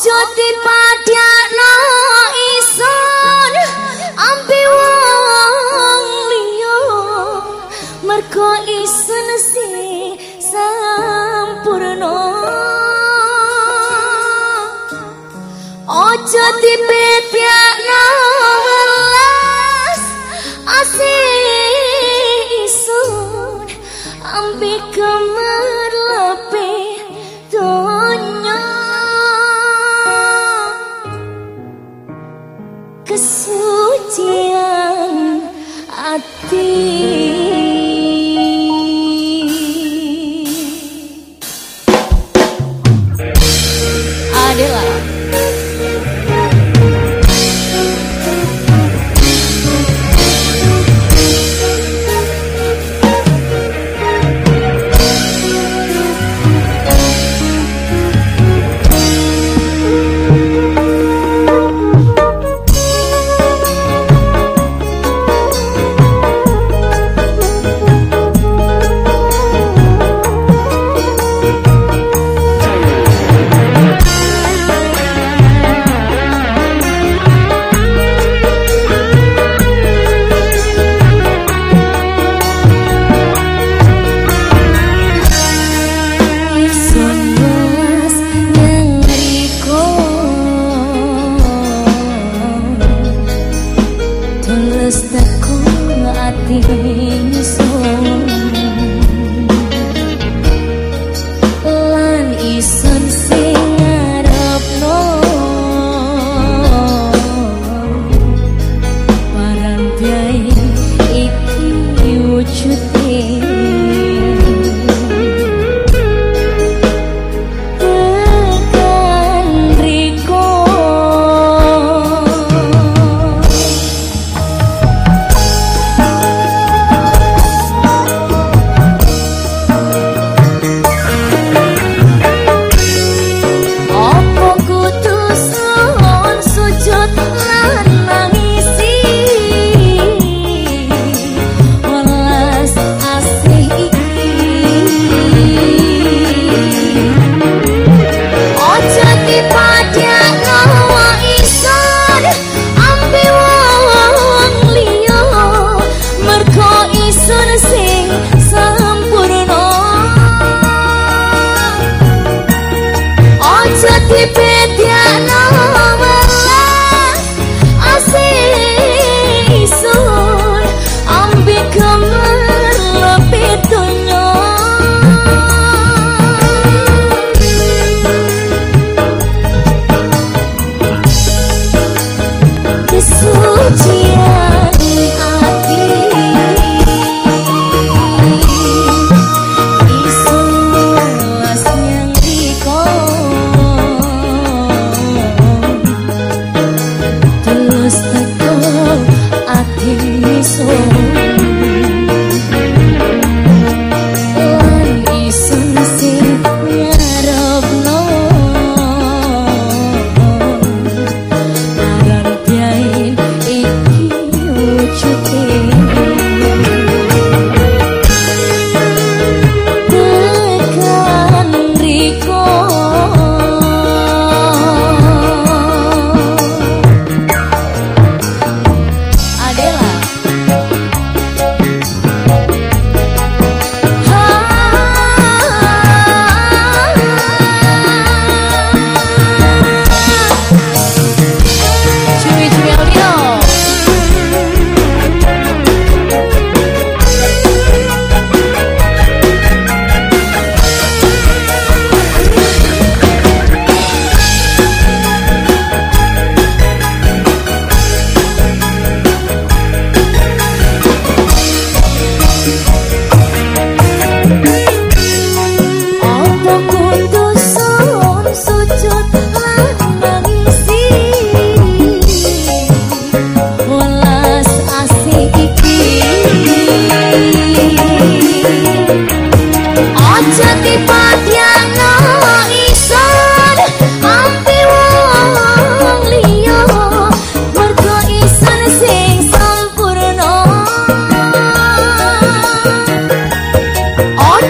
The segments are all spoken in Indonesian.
Ojo dipadakno isun ambi wong liya. Mergo isun sing sampurna. Ojo dipedakno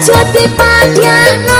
Jati padya no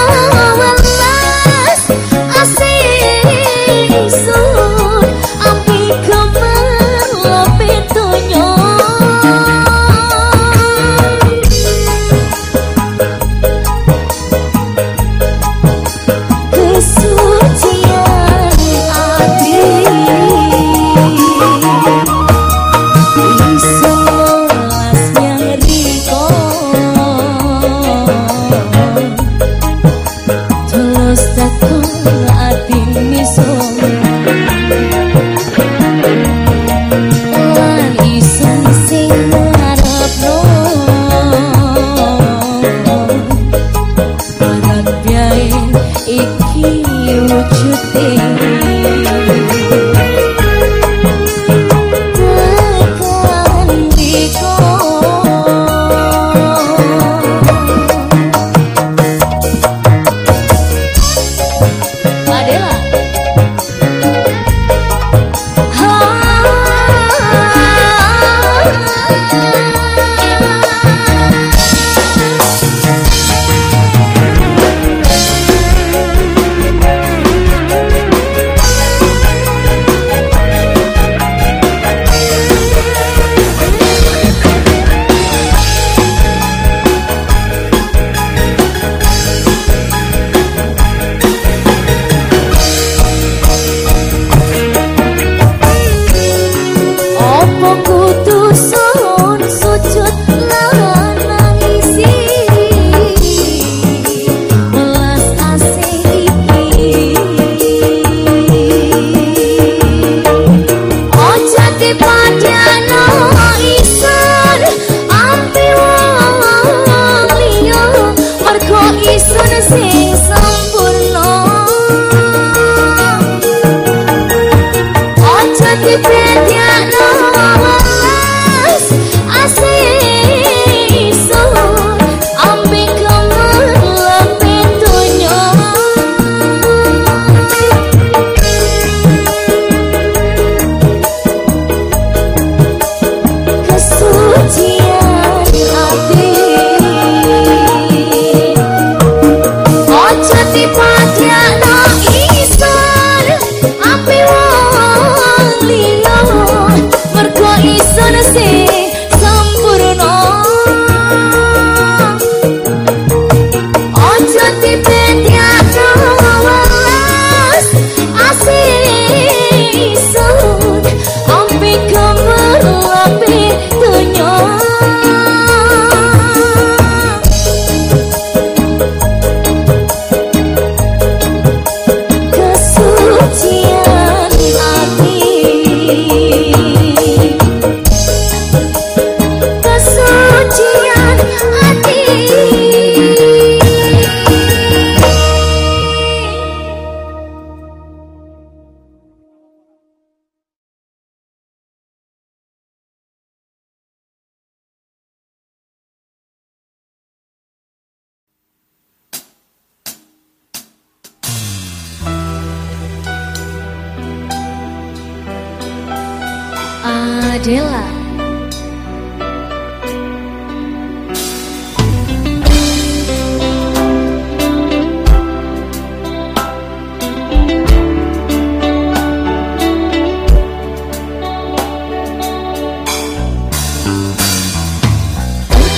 Adela.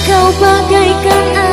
Kau bagaikan